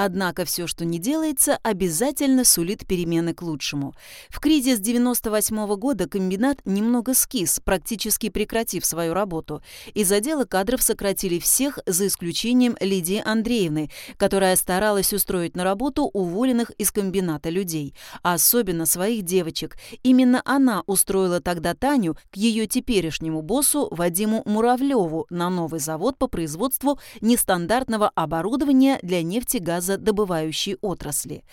Однако все, что не делается, обязательно сулит перемены к лучшему. В кризис 98 года комбинат немного скис, практически прекратив свою работу. Из отдела кадров сократили всех, за исключением Лидии Андреевны, которая старалась устроить на работу уволенных из комбината людей, а особенно своих девочек. Именно она устроила тогда Таню к ее теперешнему боссу Вадиму Муравлеву на новый завод по производству нестандартного оборудования для нефтегазодобывающей отрасли.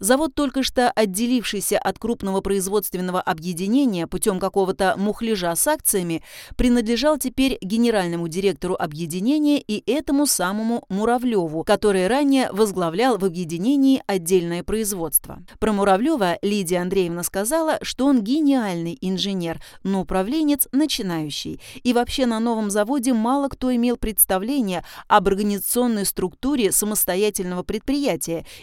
Завод, только что отделившийся от крупного производственного объединения путем какого-то мухляжа с акциями, принадлежал теперь генеральному директору объединения и этому самому Муравлеву, который ранее возглавлял в объединении отдельное производство. Про Муравлева Лидия Андреевна сказала, что он гениальный инженер, но управленец начинающий. И вообще на новом заводе мало кто имел представление об организационной структуре самостоятельного предприятия,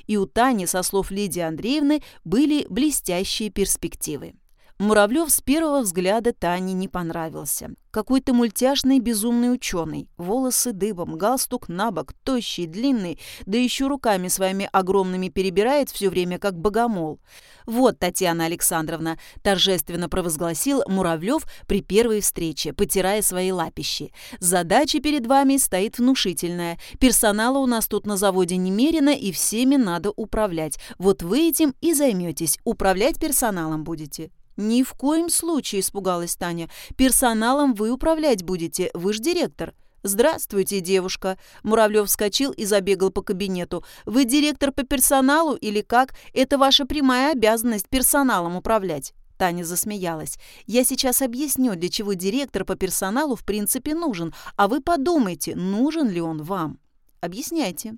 и у Тани, со слов Лидии Андреевны, были блестящие перспективы. Муравлев с первого взгляда Тане не понравился. Какой-то мультяшный безумный ученый. Волосы дыбом, галстук на бок, тощий, длинный, да еще руками своими огромными перебирает все время, как богомол. «Вот, Татьяна Александровна», – торжественно провозгласил Муравлев при первой встрече, потирая свои лапищи. «Задача перед вами стоит внушительная. Персонала у нас тут на заводе немерено, и всеми надо управлять. Вот вы этим и займетесь. Управлять персоналом будете». «Ни в коем случае», – испугалась Таня. «Персоналом вы управлять будете, вы ж директор». «Здравствуйте, девушка!» Муравлев вскочил и забегал по кабинету. «Вы директор по персоналу или как? Это ваша прямая обязанность персоналом управлять». Таня засмеялась. «Я сейчас объясню, для чего директор по персоналу в принципе нужен, а вы подумайте, нужен ли он вам». «Объясняйте».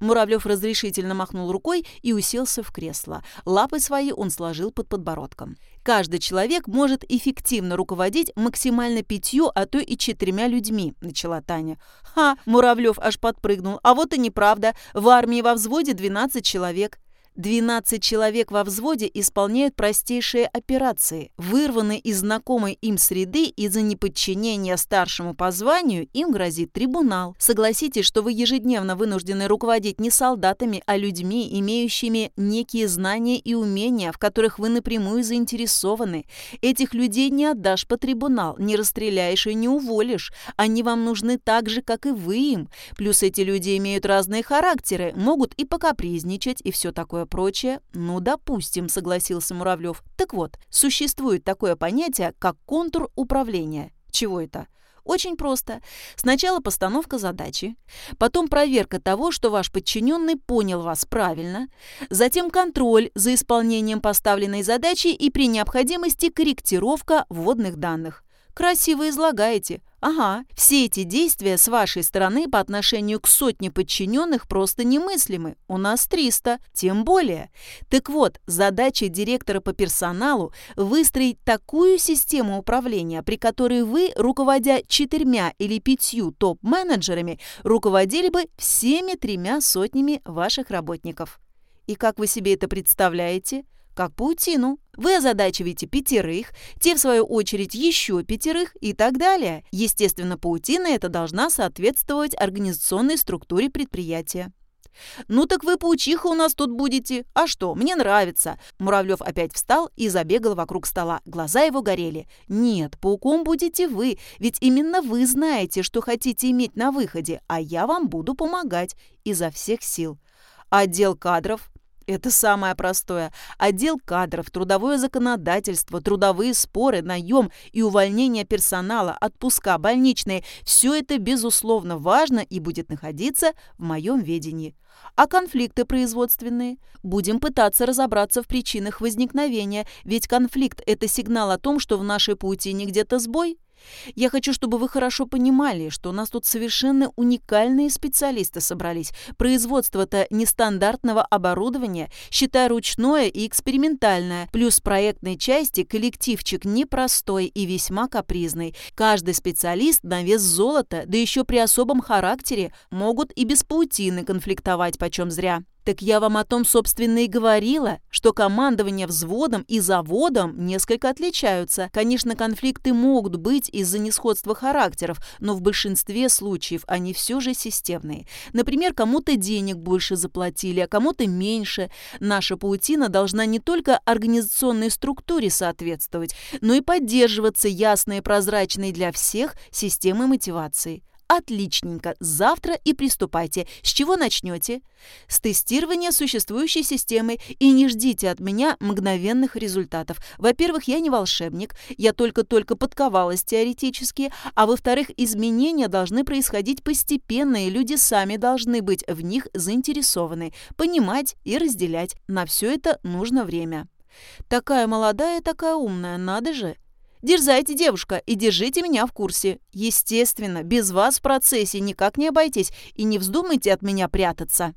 Муравлев разрешительно махнул рукой и уселся в кресло. Лапы свои он сложил под подбородком. «Каждый человек может эффективно руководить максимально пятью, а то и четырьмя людьми», — начала Таня. «Ха!» — Муравлев аж подпрыгнул. «А вот и неправда. В армии во взводе 12 человек. 12 человек во взводе исполняют простейшие операции. Вырванные из знакомой им среды из-за неподчинения старшему по званию им грозит трибунал. Согласитесь, что вы ежедневно вынуждены руководить не солдатами, а людьми, имеющими некие знания и умения, в которых вы напрямую заинтересованы. Этих людей не отдашь по трибунал, не расстреляешь и не уволишь. Они вам нужны так же, как и вы им. Плюс эти люди имеют разные характеры, могут и покапризничать, и все такое такое прочее? Ну, допустим, согласился Муравлев. Так вот, существует такое понятие, как контур управления. Чего это? Очень просто. Сначала постановка задачи, потом проверка того, что ваш подчиненный понял вас правильно, затем контроль за исполнением поставленной задачи и при необходимости корректировка вводных данных. Красиво излагаете. Ага, все эти действия с вашей стороны по отношению к сотне подчиненных просто немыслимы. У нас 300, тем более. Так вот, задача директора по персоналу – выстроить такую систему управления, при которой вы, руководя четырьмя или пятью топ-менеджерами, руководили бы всеми тремя сотнями ваших работников. И как вы себе это представляете? Как паутину. Вы озадачиваете пятерых, те, в свою очередь, еще пятерых и так далее. Естественно, паутина эта должна соответствовать организационной структуре предприятия. «Ну так вы паучиха у нас тут будете. А что, мне нравится». Муравлев опять встал и забегал вокруг стола. Глаза его горели. «Нет, пауком будете вы, ведь именно вы знаете, что хотите иметь на выходе, а я вам буду помогать изо всех сил». Отдел кадров это самое простое. Отдел кадров, трудовое законодательство, трудовые споры, наем и увольнение персонала, отпуска, больничные – все это, безусловно, важно и будет находиться в моем ведении. А конфликты производственные? Будем пытаться разобраться в причинах возникновения, ведь конфликт – это сигнал о том, что в нашей паутине где-то сбой – я хочу, чтобы вы хорошо понимали, что у нас тут совершенно уникальные специалисты собрались. Производство-то нестандартного оборудования, считай ручное и экспериментальное, плюс проектной части коллективчик непростой и весьма капризный. Каждый специалист на вес золота, да еще при особом характере, могут и без паутины конфликтовать почем зря. Так я вам о том, собственно, и говорила, что командование взводом и заводом несколько отличаются. Конечно, конфликты могут быть из-за несходства характеров, но в большинстве случаев они все же системные. Например, кому-то денег больше заплатили, а кому-то меньше. Наша паутина должна не только организационной структуре соответствовать, но и поддерживаться ясной и прозрачной для всех системой мотивации. Отличненько. Завтра и приступайте. С чего начнете? С тестирования существующей системы и не ждите от меня мгновенных результатов. Во-первых, я не волшебник, я только-только подковалась теоретически, а во-вторых, изменения должны происходить постепенно, и люди сами должны быть в них заинтересованы, понимать и разделять. На все это нужно время. Такая молодая, такая умная, надо же. Дерзайте, девушка, и держите меня в курсе. Естественно, без вас в процессе никак не обойтись, и не вздумайте от меня прятаться».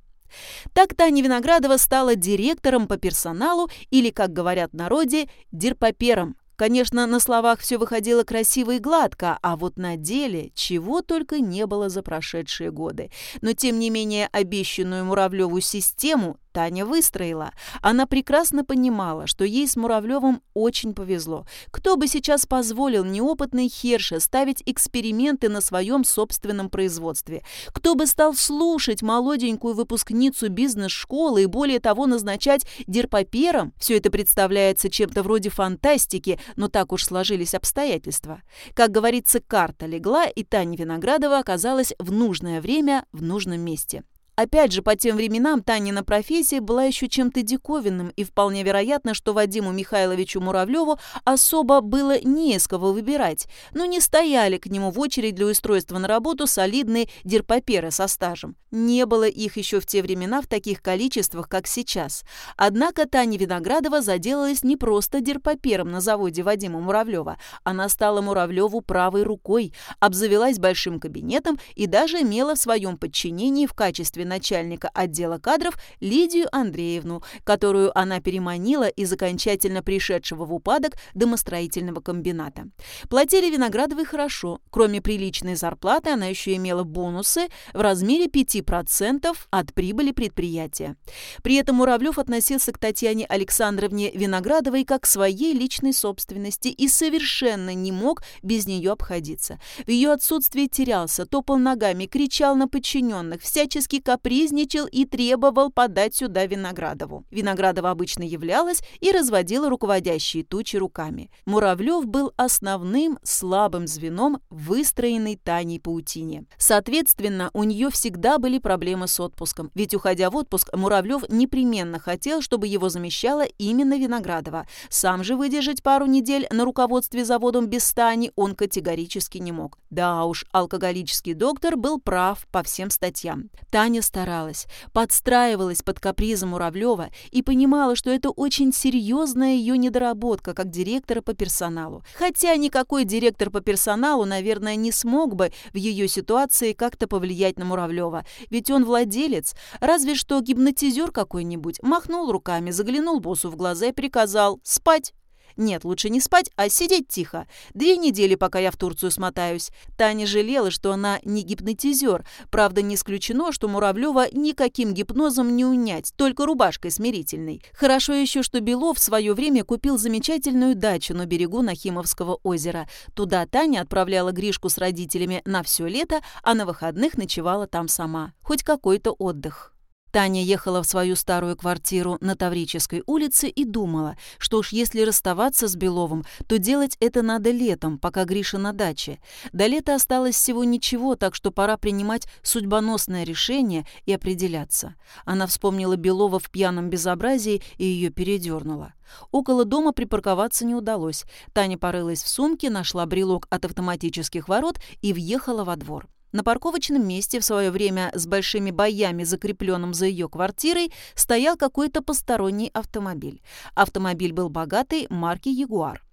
Так Таня Виноградова стала директором по персоналу или, как говорят в народе, дирпопером. Конечно, на словах все выходило красиво и гладко, а вот на деле чего только не было за прошедшие годы. Но, тем не менее, обещанную Муравлеву систему Таня выстроила. Она прекрасно понимала, что ей с Муравлевым очень повезло. Кто бы сейчас позволил неопытной Херше ставить эксперименты на своем собственном производстве? Кто бы стал слушать молоденькую выпускницу бизнес-школы и, более того, назначать дерпопером? Все это представляется чем-то вроде фантастики, но так уж сложились обстоятельства. Как говорится, карта легла, и Таня Виноградова оказалась в нужное время в нужном месте. Опять же, по тем временам Танина профессия была еще чем-то диковинным, и вполне вероятно, что Вадиму Михайловичу Муравлеву особо было не из кого выбирать, но не стояли к нему в очередь для устройства на работу солидные дерпоперы со стажем. Не было их еще в те времена в таких количествах, как сейчас. Однако Таня Виноградова заделалась не просто дерпопером на заводе Вадима Муравлева. Она стала Муравлеву правой рукой, обзавелась большим кабинетом и даже имела в своем подчинении в качестве начальника отдела кадров Лидию Андреевну, которую она переманила из окончательно пришедшего в упадок домостроительного комбината. Платили Виноградовой хорошо. Кроме приличной зарплаты, она еще имела бонусы в размере 5% от прибыли предприятия. При этом Муравлев относился к Татьяне Александровне Виноградовой как к своей личной собственности и совершенно не мог без нее обходиться. В ее отсутствии терялся, топал ногами, кричал на подчиненных, всячески капризничал и требовал подать сюда Виноградову. Виноградова обычно являлась и разводила руководящие тучи руками. Муравлев был основным слабым звеном выстроенной Таней паутине. Соответственно, у нее всегда были проблемы с отпуском, ведь, уходя в отпуск, Муравлев непременно хотел, чтобы его замещала именно Виноградова. Сам же выдержать пару недель на руководстве заводом без Тани он категорически не мог. Да уж, алкоголический доктор был прав по всем статьям. Таня старалась, подстраивалась под капризы Муравлева и понимала, что это очень серьезная ее недоработка как директора по персоналу. Хотя никакой директор по персоналу, наверное, не смог бы в ее ситуации как-то повлиять на Муравлева, ведь он владелец, разве что гипнотизер какой-нибудь, махнул руками, заглянул боссу в глаза и приказал «спать». Нет, лучше не спать, а сидеть тихо. Две недели, пока я в Турцию смотаюсь. Таня жалела, что она не гипнотизер. Правда, не исключено, что Муравлева никаким гипнозом не унять, только рубашкой смирительной. Хорошо еще, что Белов в свое время купил замечательную дачу на берегу Нахимовского озера. Туда Таня отправляла Гришку с родителями на все лето, а на выходных ночевала там сама. Хоть какой-то отдых. Таня ехала в свою старую квартиру на Таврической улице и думала, что уж если расставаться с Беловым, то делать это надо летом, пока Гриша на даче. До лета осталось всего ничего, так что пора принимать судьбоносное решение и определяться. Она вспомнила Белова в пьяном безобразии и ее передернула. Около дома припарковаться не удалось. Таня порылась в сумке, нашла брелок от автоматических ворот и въехала во двор. На парковочном месте в свое время с большими боями, закрепленным за ее квартирой, стоял какой-то посторонний автомобиль. Автомобиль был богатый, марки «Ягуар».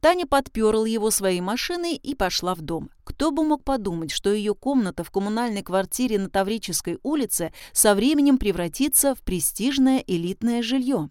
Таня подперла его своей машиной и пошла в дом. Кто бы мог подумать, что ее комната в коммунальной квартире на Таврической улице со временем превратится в престижное элитное жилье.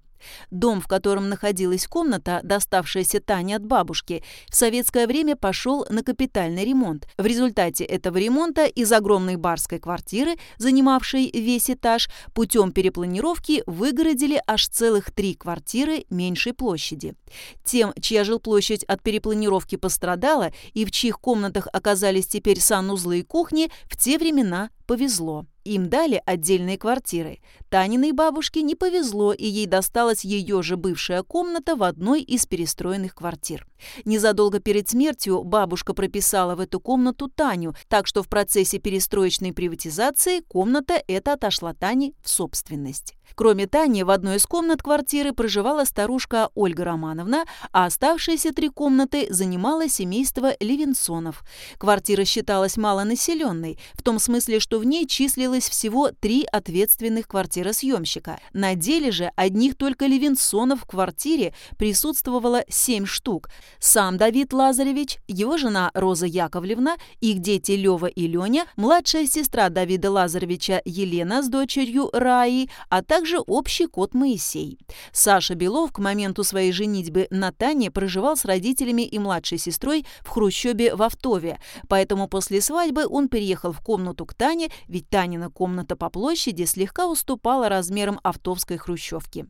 Дом, в котором находилась комната, доставшаяся Тане от бабушки, в советское время пошел на капитальный ремонт. В результате этого ремонта из огромной барской квартиры, занимавшей весь этаж, путем перепланировки выгородили аж целых три квартиры меньшей площади. Тем, чья жилплощадь от перепланировки пострадала и в чьих комнатах оказались теперь санузлы и кухни, в те времена повезло. Им дали отдельные квартиры. Таниной бабушке не повезло, и ей досталась ее же бывшая комната в одной из перестроенных квартир. Незадолго перед смертью бабушка прописала в эту комнату Таню, так что в процессе перестроечной приватизации комната эта отошла Тане в собственность. Кроме Тани, в одной из комнат квартиры проживала старушка Ольга Романовна, а оставшиеся три комнаты занимало семейство Левинсонов. Квартира считалась малонаселенной, в том смысле, что в ней числилось всего три ответственных квартиросъемщика. На деле же одних только Левинсонов в квартире присутствовало семь штук. Сам Давид Лазаревич, его жена Роза Яковлевна, их дети Лева и Леня, младшая сестра Давида Лазаревича Елена с дочерью Раи, а также также общий кот Моисей. Саша Белов к моменту своей женитьбы на Тане проживал с родителями и младшей сестрой в Хрущебе в Автове, поэтому после свадьбы он переехал в комнату к Тане, ведь Танина комната по площади слегка уступала размерам автовской хрущевки.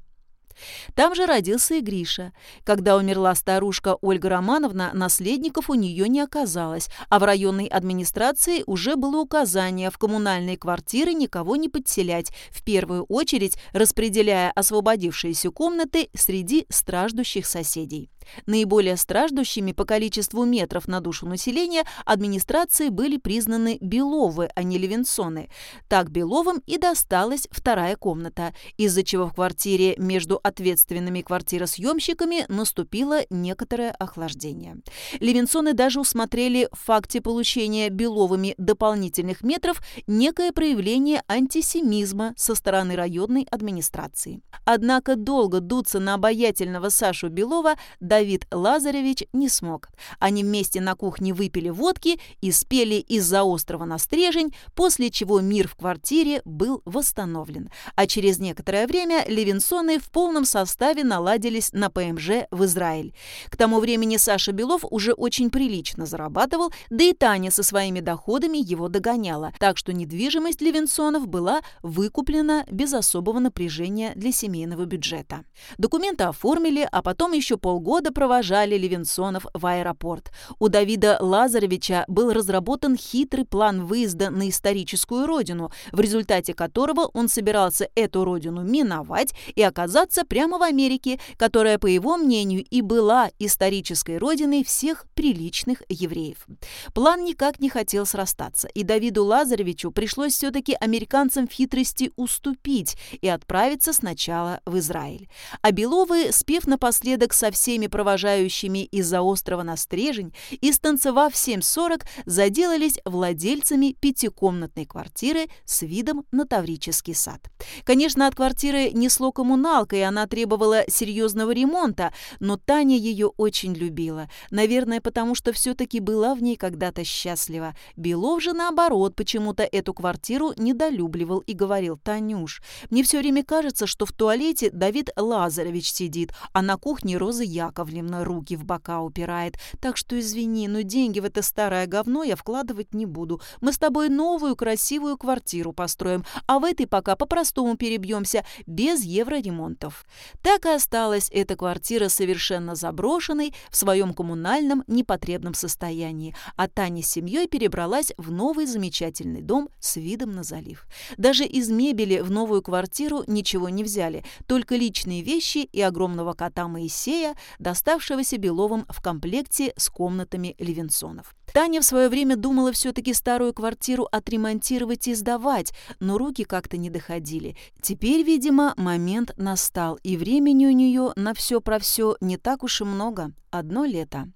Там же родился и Гриша. Когда умерла старушка Ольга Романовна, наследников у нее не оказалось, а в районной администрации уже было указание в коммунальные квартиры никого не подселять, в первую очередь распределяя освободившиеся комнаты среди страждущих соседей. Наиболее страждущими по количеству метров на душу населения администрации были признаны Беловы, а не Левинсоны. Так Беловым и досталась вторая комната, из-за чего в квартире между ответственными квартиросъемщиками наступило некоторое охлаждение. Левинсоны даже усмотрели в факте получения Беловыми дополнительных метров некое проявление антисемизма со стороны районной администрации. Однако долго дуться на обаятельного Сашу Белова Давид Лазаревич не смог. Они вместе на кухне выпили водки и спели из-за острова на стрежень, после чего мир в квартире был восстановлен. А через некоторое время Левинсоны в полном составе наладились на ПМЖ в Израиль. К тому времени Саша Белов уже очень прилично зарабатывал, да и Таня со своими доходами его догоняла, так что недвижимость Левинсонов была выкуплена без особого напряжения для семейного бюджета. Документы оформили, а потом еще полгода года провожали Левинсонов в аэропорт. У Давида Лазаревича был разработан хитрый план выезда на историческую родину, в результате которого он собирался эту родину миновать и оказаться прямо в Америке, которая, по его мнению, и была исторической родиной всех приличных евреев. План никак не хотел срастаться, и Давиду Лазаревичу пришлось все-таки американцам в хитрости уступить и отправиться сначала в Израиль. А Беловы, спев напоследок со всеми провожающими из-за острова на Стрежень и, станцевав 7.40, заделались владельцами пятикомнатной квартиры с видом на Таврический сад. Конечно, от квартиры несло коммуналка, и она требовала серьезного ремонта, но Таня ее очень любила. Наверное, потому что все-таки была в ней когда-то счастлива. Белов же, наоборот, почему-то эту квартиру недолюбливал и говорил, «Танюш, мне все время кажется, что в туалете Давид Лазаревич сидит, а на кухне Роза Яков Яковлевна руки в бока упирает. Так что извини, но деньги в это старое говно я вкладывать не буду. Мы с тобой новую красивую квартиру построим, а в этой пока по-простому перебьемся, без евроремонтов. Так и осталась эта квартира совершенно заброшенной в своем коммунальном непотребном состоянии, а Таня с семьей перебралась в новый замечательный дом с видом на залив. Даже из мебели в новую квартиру ничего не взяли, только личные вещи и огромного кота Моисея, доставшегося Беловым в комплекте с комнатами Левинсонов. Таня в свое время думала все-таки старую квартиру отремонтировать и сдавать, но руки как-то не доходили. Теперь, видимо, момент настал, и времени у нее на все про все не так уж и много. Одно лето.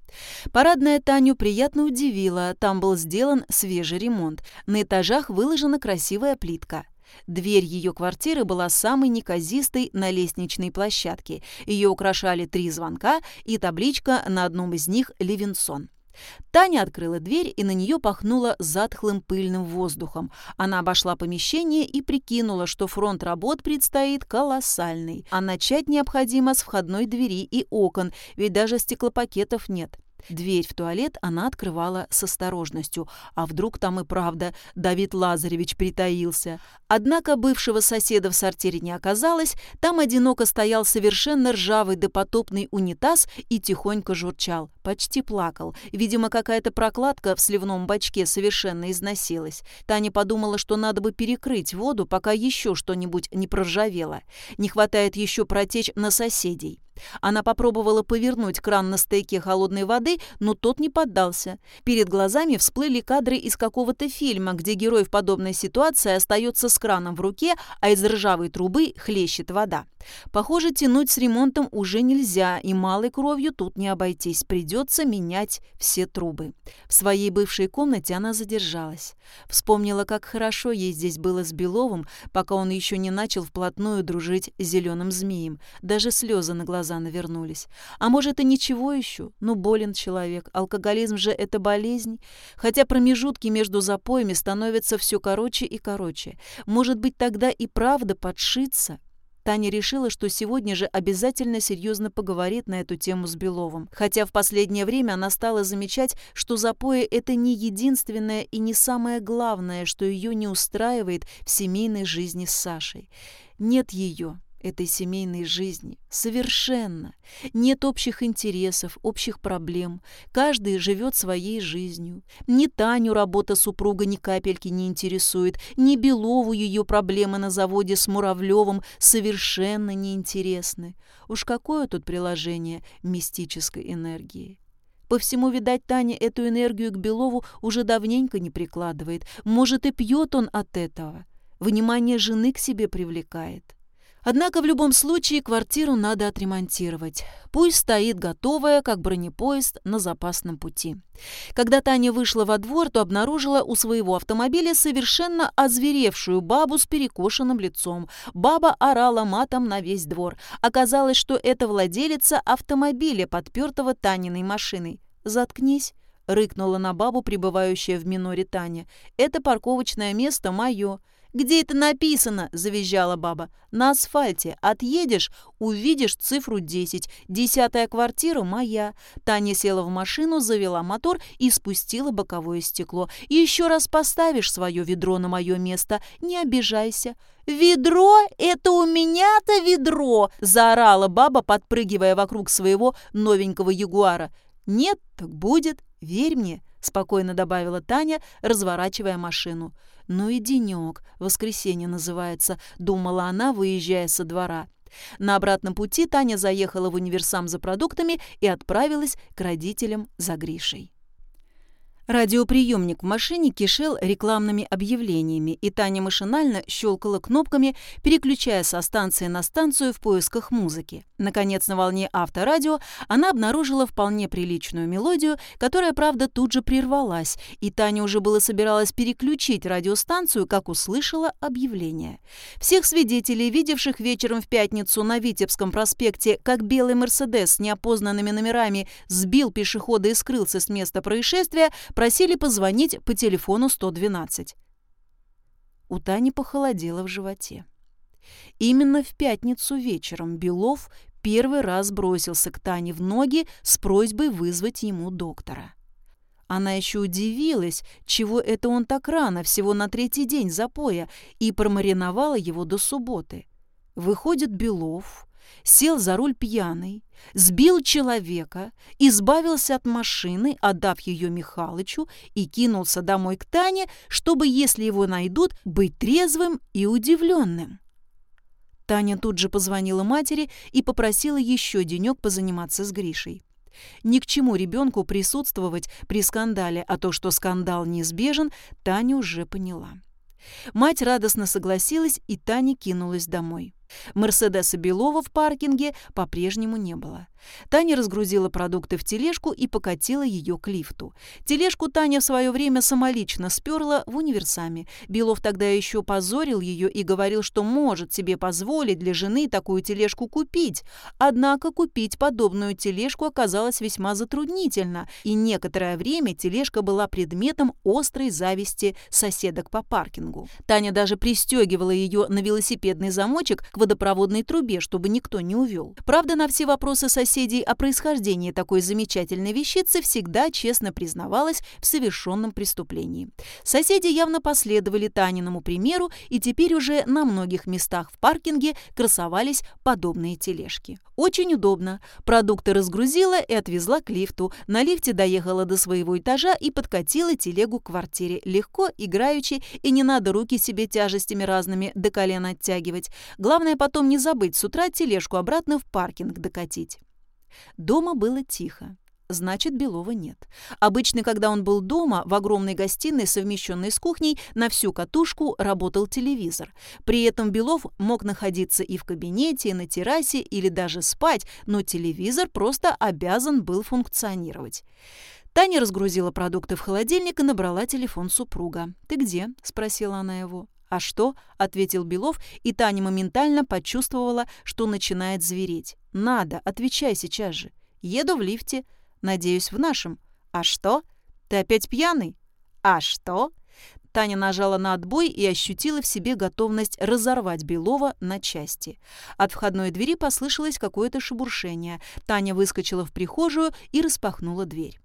Парадная Таню приятно удивила. Там был сделан свежий ремонт. На этажах выложена красивая плитка. Дверь ее квартиры была самой неказистой на лестничной площадке. Ее украшали три звонка и табличка на одном из них «Левинсон». Таня открыла дверь, и на нее пахнуло затхлым пыльным воздухом. Она обошла помещение и прикинула, что фронт работ предстоит колоссальный, а начать необходимо с входной двери и окон, ведь даже стеклопакетов нет. Дверь в туалет она открывала с осторожностью. А вдруг там и правда Давид Лазаревич притаился? Однако бывшего соседа в сортире не оказалось. Там одиноко стоял совершенно ржавый допотопный унитаз и тихонько журчал. Почти плакал. Видимо, какая-то прокладка в сливном бачке совершенно износилась. Таня подумала, что надо бы перекрыть воду, пока еще что-нибудь не проржавело. Не хватает еще протечь на соседей. Она попробовала повернуть кран на стейке холодной воды, но тот не поддался. Перед глазами всплыли кадры из какого-то фильма, где герой в подобной ситуации остается с краном в руке, а из ржавой трубы хлещет вода. Похоже, тянуть с ремонтом уже нельзя, и малой кровью тут не обойтись. Придется менять все трубы. В своей бывшей комнате она задержалась. Вспомнила, как хорошо ей здесь было с Беловым, пока он еще не начал вплотную дружить с зеленым змеем. Даже слезы на глаза навернулись. А может, и ничего еще? Ну, болен человек. Алкоголизм же это болезнь. Хотя промежутки между запоями становятся все короче и короче. Может быть, тогда и правда подшиться? Таня решила, что сегодня же обязательно серьезно поговорит на эту тему с Беловым. Хотя в последнее время она стала замечать, что запои – это не единственное и не самое главное, что ее не устраивает в семейной жизни с Сашей. Нет ее, этой семейной жизни. Совершенно. Нет общих интересов, общих проблем. Каждый живет своей жизнью. Ни Таню работа супруга ни капельки не интересует, ни Белову ее проблемы на заводе с Муравлевым совершенно не интересны. Уж какое тут приложение мистической энергии. По всему, видать, Таня эту энергию к Белову уже давненько не прикладывает. Может, и пьет он от этого. Внимание жены к себе привлекает. Однако в любом случае квартиру надо отремонтировать. Пусть стоит готовая, как бронепоезд на запасном пути. Когда Таня вышла во двор, то обнаружила у своего автомобиля совершенно озверевшую бабу с перекошенным лицом. Баба орала матом на весь двор. Оказалось, что это владелица автомобиля, подпертого Таниной машиной. «Заткнись», — рыкнула на бабу, пребывающая в миноре Таня. «Это парковочное место мое». «Где это написано?» – завизжала баба. «На асфальте. Отъедешь – увидишь цифру 10. Десятая квартира моя». Таня села в машину, завела мотор и спустила боковое стекло. «Еще раз поставишь свое ведро на мое место, не обижайся». «Ведро? Это у меня-то ведро!» – заорала баба, подпрыгивая вокруг своего новенького ягуара. «Нет, так будет. Верь мне», – спокойно добавила Таня, разворачивая машину. «Ну и денек, воскресенье называется», — думала она, выезжая со двора. На обратном пути Таня заехала в универсам за продуктами и отправилась к родителям за Гришей. Радиоприемник в машине кишел рекламными объявлениями, и Таня машинально щелкала кнопками, переключая со станции на станцию в поисках музыки. Наконец, на волне авторадио она обнаружила вполне приличную мелодию, которая, правда, тут же прервалась, и Таня уже было собиралась переключить радиостанцию, как услышала объявление. Всех свидетелей, видевших вечером в пятницу на Витебском проспекте, как белый «Мерседес» с неопознанными номерами сбил пешехода и скрылся с места происшествия, Просили позвонить по телефону 112. У Тани похолодело в животе. Именно в пятницу вечером Белов первый раз бросился к Тане в ноги с просьбой вызвать ему доктора. Она еще удивилась, чего это он так рано, всего на третий день запоя, и промариновала его до субботы. Выходит Белов, сел за руль пьяный, сбил человека, избавился от машины, отдав ее Михалычу и кинулся домой к Тане, чтобы, если его найдут, быть трезвым и удивленным. Таня тут же позвонила матери и попросила еще денек позаниматься с Гришей. Ни к чему ребенку присутствовать при скандале, а то, что скандал неизбежен, Таня уже поняла. Мать радостно согласилась, и Таня кинулась домой. Мерседеса Белова в паркинге по-прежнему не было. Таня разгрузила продукты в тележку и покатила ее к лифту. Тележку Таня в свое время самолично сперла в универсаме. Белов тогда еще позорил ее и говорил, что может себе позволить для жены такую тележку купить. Однако купить подобную тележку оказалось весьма затруднительно, и некоторое время тележка была предметом острой зависти соседок по паркингу. Таня даже пристегивала ее на велосипедный замочек к водопроводной трубе, чтобы никто не увел. Правда, на все вопросы соседей о происхождении такой замечательной вещицы всегда честно признавалась в совершенном преступлении. Соседи явно последовали Таниному примеру, и теперь уже на многих местах в паркинге красовались подобные тележки. Очень удобно. Продукты разгрузила и отвезла к лифту. На лифте доехала до своего этажа и подкатила телегу к квартире. Легко, играючи, и не надо руки себе тяжестями разными до колена оттягивать. Главное потом не забыть с утра тележку обратно в паркинг докатить. Дома было тихо. Значит, Белова нет. Обычно, когда он был дома, в огромной гостиной, совмещенной с кухней, на всю катушку работал телевизор. При этом Белов мог находиться и в кабинете, и на террасе, или даже спать, но телевизор просто обязан был функционировать. Таня разгрузила продукты в холодильник и набрала телефон супруга. «Ты где?» – спросила она его. «А что?» – ответил Белов, и Таня моментально почувствовала, что начинает звереть. «Надо, отвечай сейчас же. Еду в лифте. Надеюсь, в нашем. А что? Ты опять пьяный? А что?» Таня нажала на отбой и ощутила в себе готовность разорвать Белова на части. От входной двери послышалось какое-то шебуршение. Таня выскочила в прихожую и распахнула дверь.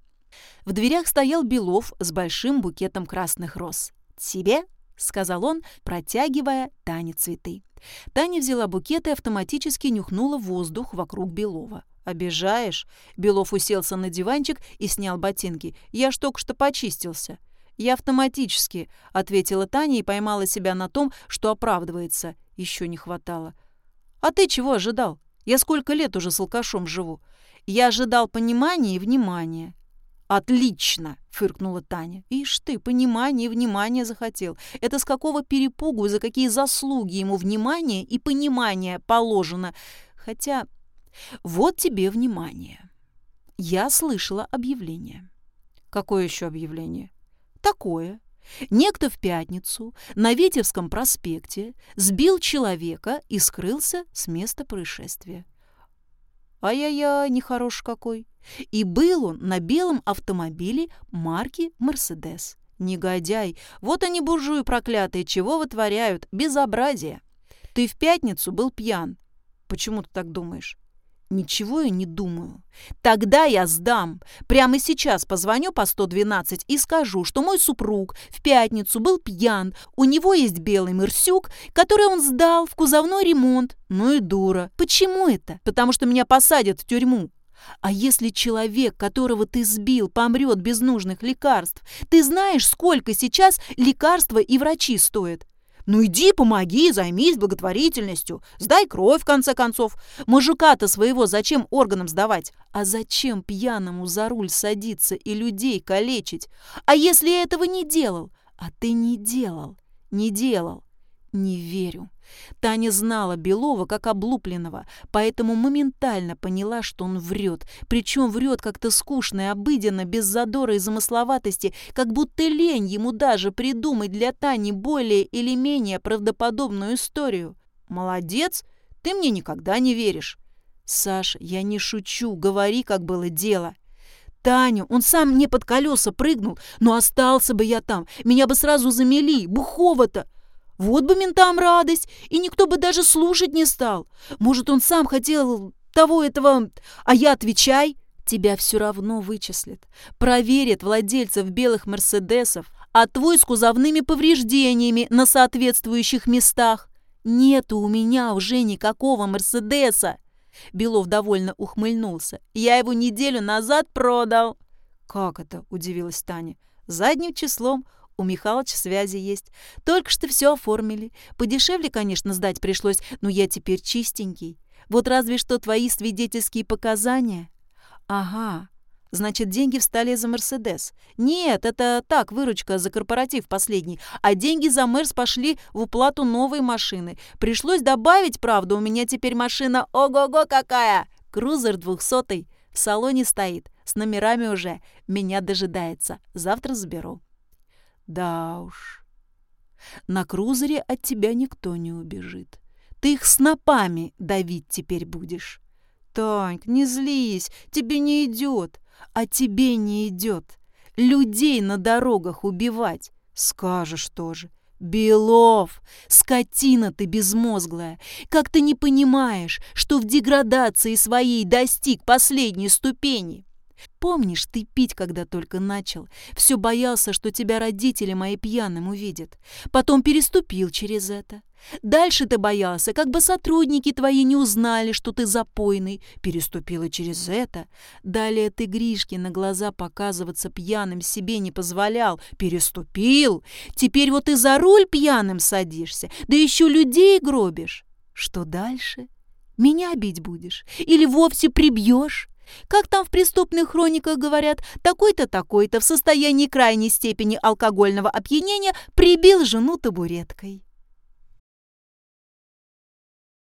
В дверях стоял Белов с большим букетом красных роз. «Тебе?» — сказал он, протягивая Тане цветы. Таня взяла букет и автоматически нюхнула воздух вокруг Белова. «Обижаешь?» Белов уселся на диванчик и снял ботинки. «Я ж только что почистился». «Я автоматически», — ответила Таня и поймала себя на том, что оправдывается. Еще не хватало. «А ты чего ожидал? Я сколько лет уже с алкашом живу. Я ожидал понимания и внимания». «Отлично!» — фыркнула Таня. «Ишь ты, понимание и внимание захотел. Это с какого перепугу и за какие заслуги ему внимание и понимание положено? Хотя вот тебе внимание. Я слышала объявление. Какое еще объявление? Такое. Некто в пятницу на Ветевском проспекте сбил человека и скрылся с места происшествия. Ай-яй-яй, нехороший какой. И был он на белом автомобиле марки «Мерседес». Негодяй, вот они, буржуи проклятые, чего вытворяют, безобразие. Ты в пятницу был пьян. Почему ты так думаешь? Ничего я не думаю. Тогда я сдам. Прямо сейчас позвоню по 112 и скажу, что мой супруг в пятницу был пьян. У него есть белый мерсюк, который он сдал в кузовной ремонт. Ну и дура. Почему это? Потому что меня посадят в тюрьму. А если человек, которого ты сбил, помрет без нужных лекарств, ты знаешь, сколько сейчас лекарства и врачи стоят? Ну иди, помоги, займись благотворительностью, сдай кровь, в конце концов. Мужика-то своего зачем органам сдавать? А зачем пьяному за руль садиться и людей калечить? А если этого не делал? А ты не делал, не делал. Не верю. Таня знала Белова как облупленного, поэтому моментально поняла, что он врет. Причем врет как-то скучно и обыденно, без задора и замысловатости, как будто лень ему даже придумать для Тани более или менее правдоподобную историю. «Молодец, ты мне никогда не веришь». «Саша, я не шучу, говори, как было дело». Таню, он сам мне под колеса прыгнул, но остался бы я там, меня бы сразу замели, бухого-то. Вот бы ментам радость, и никто бы даже слушать не стал. Может, он сам хотел того этого, а я отвечай. Тебя все равно вычислят. Проверят владельцев белых «Мерседесов», а твой с кузовными повреждениями на соответствующих местах. Нету у меня уже никакого «Мерседеса». Белов довольно ухмыльнулся. «Я его неделю назад продал». «Как это?» – удивилась Таня. «Задним числом у Михалыча связи есть. Только что все оформили. Подешевле, конечно, сдать пришлось, но я теперь чистенький. Вот разве что твои свидетельские показания. Ага. Значит, деньги встали за Мерседес. Нет, это так, выручка за корпоратив последний. А деньги за Мерс пошли в уплату новой машины. Пришлось добавить, правда, у меня теперь машина ого-го какая! Крузер двухсотый. В салоне стоит. С номерами уже. Меня дожидается. Завтра заберу. Да уж. На крузере от тебя никто не убежит. Ты их снопами давить теперь будешь. Таньк, не злись, тебе не идет. А тебе не идет. Людей на дорогах убивать. Скажешь тоже. Белов, скотина ты безмозглая, как ты не понимаешь, что в деградации своей достиг последней ступени? Помнишь, ты пить, когда только начал, все боялся, что тебя родители мои пьяным увидят. Потом переступил через это. Дальше ты боялся, как бы сотрудники твои не узнали, что ты запойный. Переступила через это. Далее ты Гришке на глаза показываться пьяным себе не позволял. Переступил. Теперь вот и за руль пьяным садишься, да еще людей гробишь. Что дальше? Меня бить будешь? Или вовсе прибьешь? Как там в преступных хрониках говорят, такой-то, такой-то в состоянии крайней степени алкогольного опьянения прибил жену табуреткой.